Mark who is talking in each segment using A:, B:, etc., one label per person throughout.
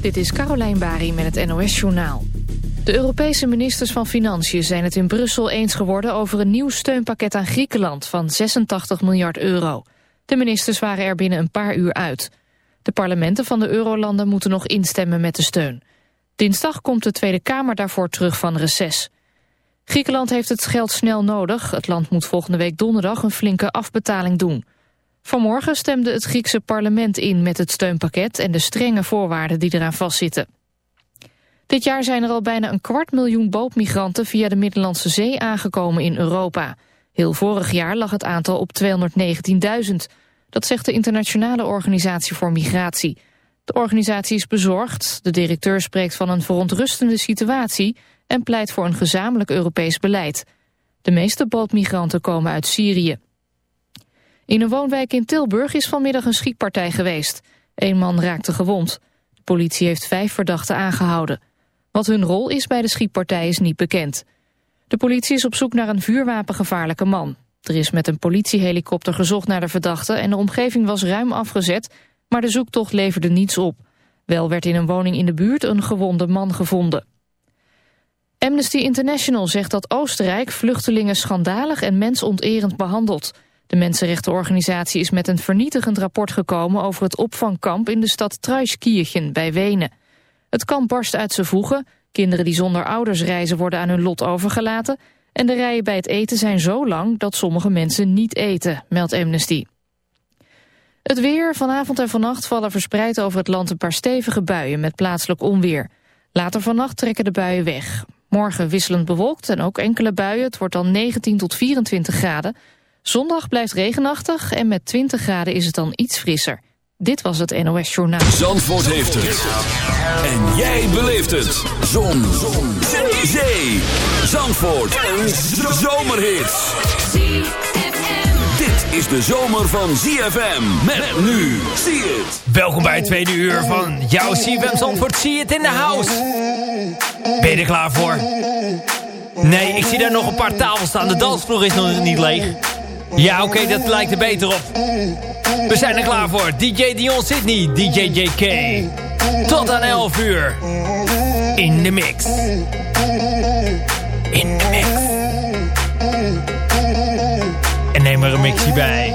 A: Dit is Carolijn Bari met het NOS Journaal. De Europese ministers van Financiën zijn het in Brussel eens geworden... over een nieuw steunpakket aan Griekenland van 86 miljard euro. De ministers waren er binnen een paar uur uit. De parlementen van de eurolanden moeten nog instemmen met de steun. Dinsdag komt de Tweede Kamer daarvoor terug van reces. Griekenland heeft het geld snel nodig. Het land moet volgende week donderdag een flinke afbetaling doen... Vanmorgen stemde het Griekse parlement in met het steunpakket en de strenge voorwaarden die eraan vastzitten. Dit jaar zijn er al bijna een kwart miljoen bootmigranten via de Middellandse Zee aangekomen in Europa. Heel vorig jaar lag het aantal op 219.000. Dat zegt de Internationale Organisatie voor Migratie. De organisatie is bezorgd. De directeur spreekt van een verontrustende situatie en pleit voor een gezamenlijk Europees beleid. De meeste bootmigranten komen uit Syrië. In een woonwijk in Tilburg is vanmiddag een schietpartij geweest. Een man raakte gewond. De politie heeft vijf verdachten aangehouden. Wat hun rol is bij de schietpartij is niet bekend. De politie is op zoek naar een vuurwapengevaarlijke man. Er is met een politiehelikopter gezocht naar de verdachte... en de omgeving was ruim afgezet, maar de zoektocht leverde niets op. Wel werd in een woning in de buurt een gewonde man gevonden. Amnesty International zegt dat Oostenrijk vluchtelingen schandalig en mensonterend behandelt... De mensenrechtenorganisatie is met een vernietigend rapport gekomen over het opvangkamp in de stad Traiskirchen bij Wenen. Het kamp barst uit zijn voegen, kinderen die zonder ouders reizen worden aan hun lot overgelaten en de rijen bij het eten zijn zo lang dat sommige mensen niet eten, meldt Amnesty. Het weer, vanavond en vannacht vallen verspreid over het land een paar stevige buien met plaatselijk onweer. Later vannacht trekken de buien weg. Morgen wisselend bewolkt en ook enkele buien, het wordt dan 19 tot 24 graden. Zondag blijft regenachtig en met 20 graden is het dan iets frisser. Dit was het NOS Journaal.
B: Zandvoort heeft het. En jij beleeft het. Zon. Zon. Zee. Zandvoort. Een zomerhit. Dit is de zomer van ZFM. Met nu. Zie het.
C: Welkom bij het tweede uur van jouw ZFM Zandvoort. Zie het in de house. Ben je er klaar voor? Nee, ik zie daar nog een paar tafels staan. De dansvloer is nog niet leeg. Ja, oké, dat lijkt er beter op. We zijn er klaar voor. DJ Dion Sydney, DJ JK. Tot aan 11 uur. In de mix. In de mix. En neem er een mixie bij.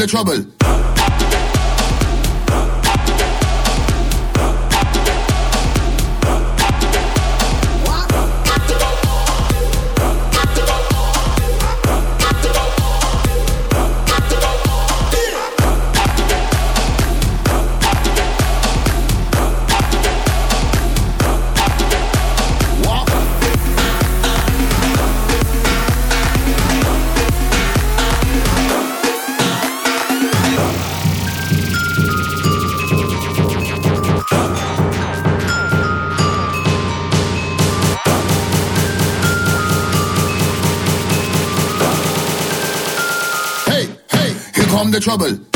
D: The trouble. Trouble.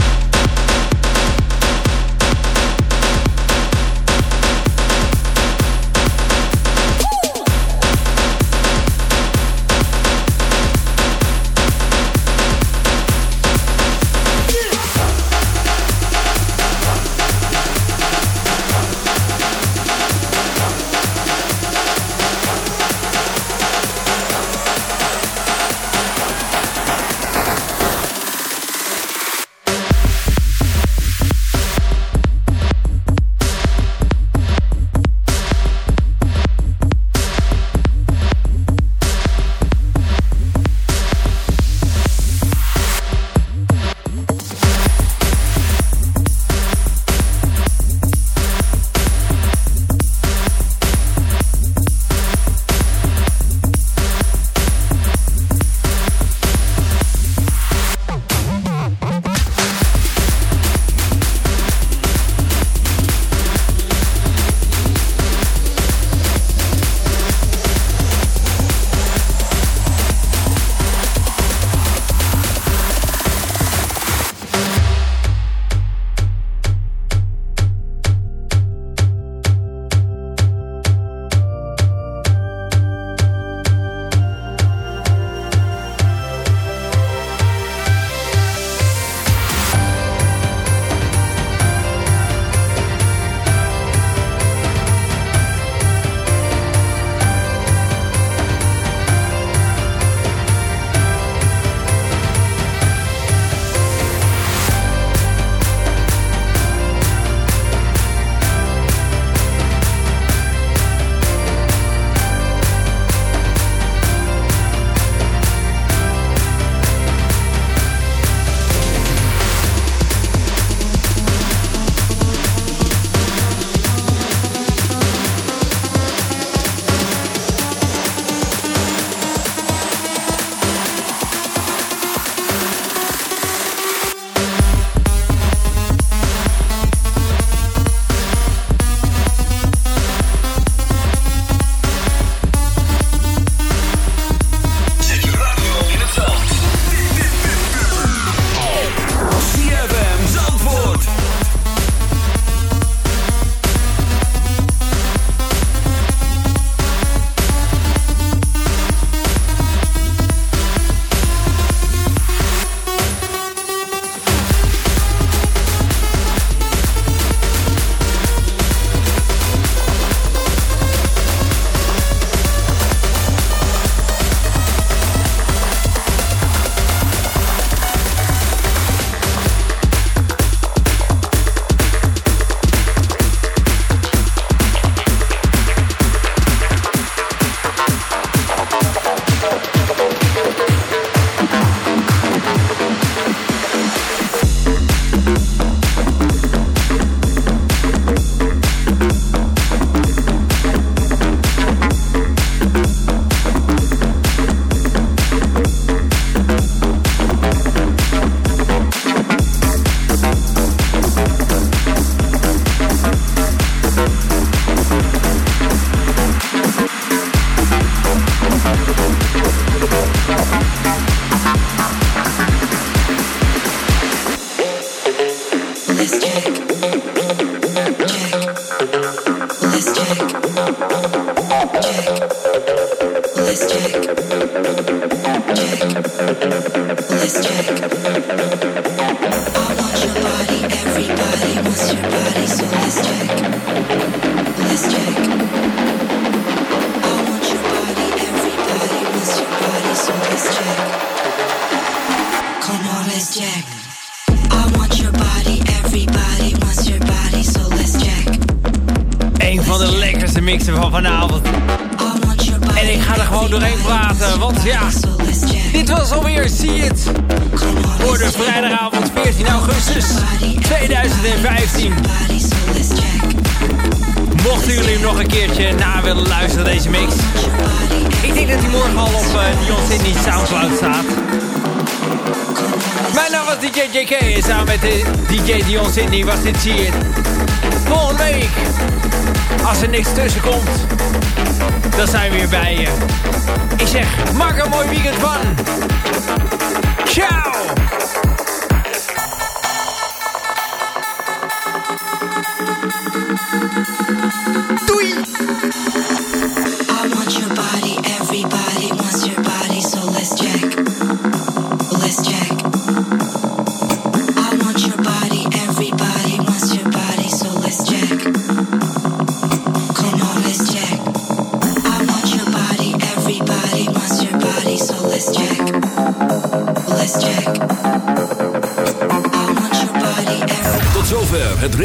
D: this chick. Mix. Ik denk dat hij morgen al op uh, Dion Sydney Soundcloud staat. Mijn naam was DJ JK en samen met de DJ Dion Sydney was dit It. Volgende week, als er niks tussen komt, dan zijn we weer bij je. Ik zeg, maak een mooi weekend van.